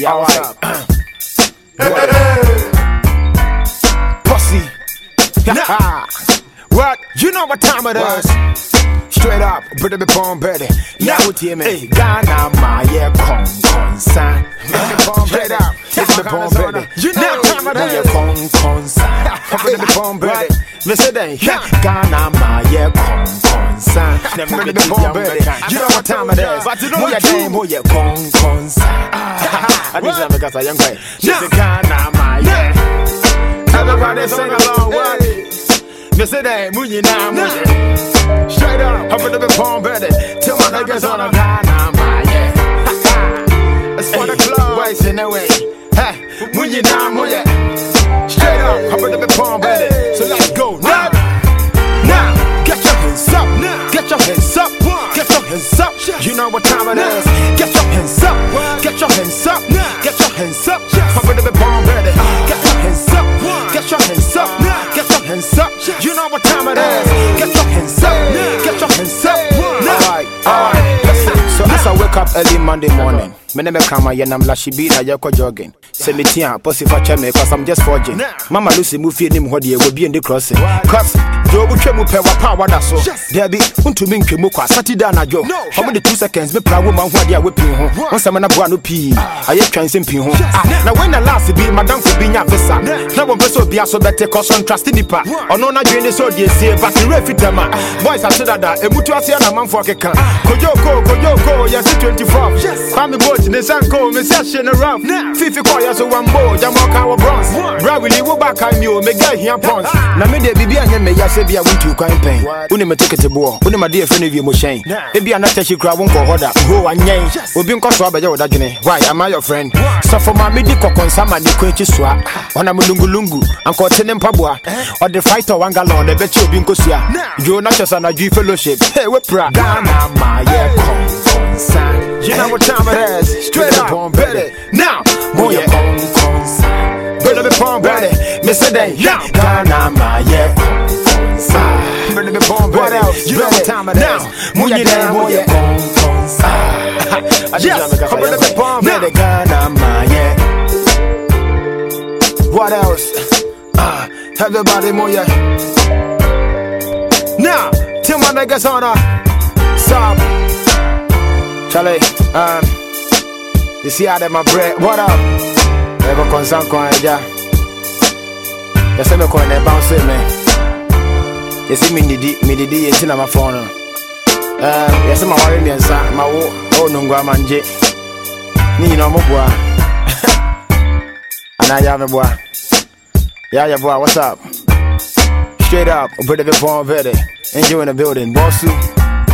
Yeah, what's up? Pussy. what? You know what time it is. Straight up, put it upon better. Now with you, man. Ghana, my yeah, con, con, san. Straight up, it's the bomb better. You know what time it is. Con, con, san. Put it upon better. Listen, then, Ghana, my yeah, con, con, san. Put it upon better. You know what time it is. But you know what time it is. Con, con, san. I need to because I am great. Just Ghana, my yeah. Everybody sing along, what? Missy Day, Munyi na Munyi. Straight up, I'm gonna be born better. Till my niggas on a Ghana, my yeah. It's for the club. Boys in the way. Hey, Munyi na Munyi. Straight up, I'm gonna be born better. Get your hands up. Get your hands up. You know what time it is. Get your hands up. Get your hands up. Get your hands up. I'm gonna be born better. Get your hands up. Get your hands up. Get your hands up. You know what time it is. Wake up early Monday morning, me name here and I'm she be na yako jogging. Say me tia, pussy for me cause I'm just forging. Mama Lucy move nim hodi will be in the crossing. Cause Joe will try mu pe wa power that so. There be unto me nkwe mu kwa Saturday na jo. How many two seconds me pra woman who dia we pin ho. Once I'm na boa no pii. Aye twan sem pin ho. Now when the last be madam for binya visa. Na wo person bia so better cause on trust nipa. Ono na dwene so die sie but the refi tema. Boys are said that emutu ase na manfo keka. Kojoko kojoko yes 24. Yes. Kwame boat ne sanko me say she no rough. Fifi call yes one bo jamo ka wo bronze. Bra really wo back am you me get here pons. Na me de bibia nye me ya se bia wontu kwan pen. Uni me ticket bo. Uni ma de fe no wie mo hyen. E bia na tachi kra wo nko hoda. Ho anyen. Obi nko so abeje wo dadwene. Why am I your friend? So for ma me di kokonsa ma ni kwenchi soa. Ona mulungulungu. Tene mpaboa. Eh? Or the fighter one gallon be chi obi nkosua. Jo na chesa na dwi fellowship. Hey we pra. Ghana ma yeah kon You know what time it is. Straight up, on better. Now, more yeah kon Better be born better. Mr. Day, now, Ghana ma yeah Better be born better. What else? You know what time it is. Now, more yeah more yeah Yes, I'm better What else? Ah, everybody more yeah. Now, till my niggas on a stop. Charlie, um, you see how them my bread. What up? Never concern coin, yeah. You see me coin, they bounce with me. You see me didi, me didi, you see my phone. Um, you see my worry, me and my wo, oh, go, manje. Ni no more boy. And y'all a boy. Yeah, yeah, boy, what's up? Straight up, a bit of a bomb ready. And you in the building. Bossu,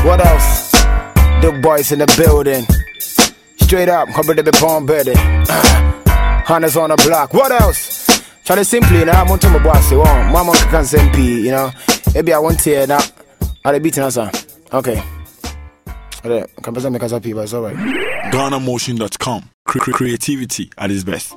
what else? The boys in the building. Straight up, a bit of a bomb ready. Hunters on the block. What else? Try to simply now I'm on to um, my boss. Oh, mama can't send P, you know. Maybe I want to hear now. Are they beating us? Okay. Okay, can present me because people, it's alright. GhanaMotion.com. Cre- creativity at its best.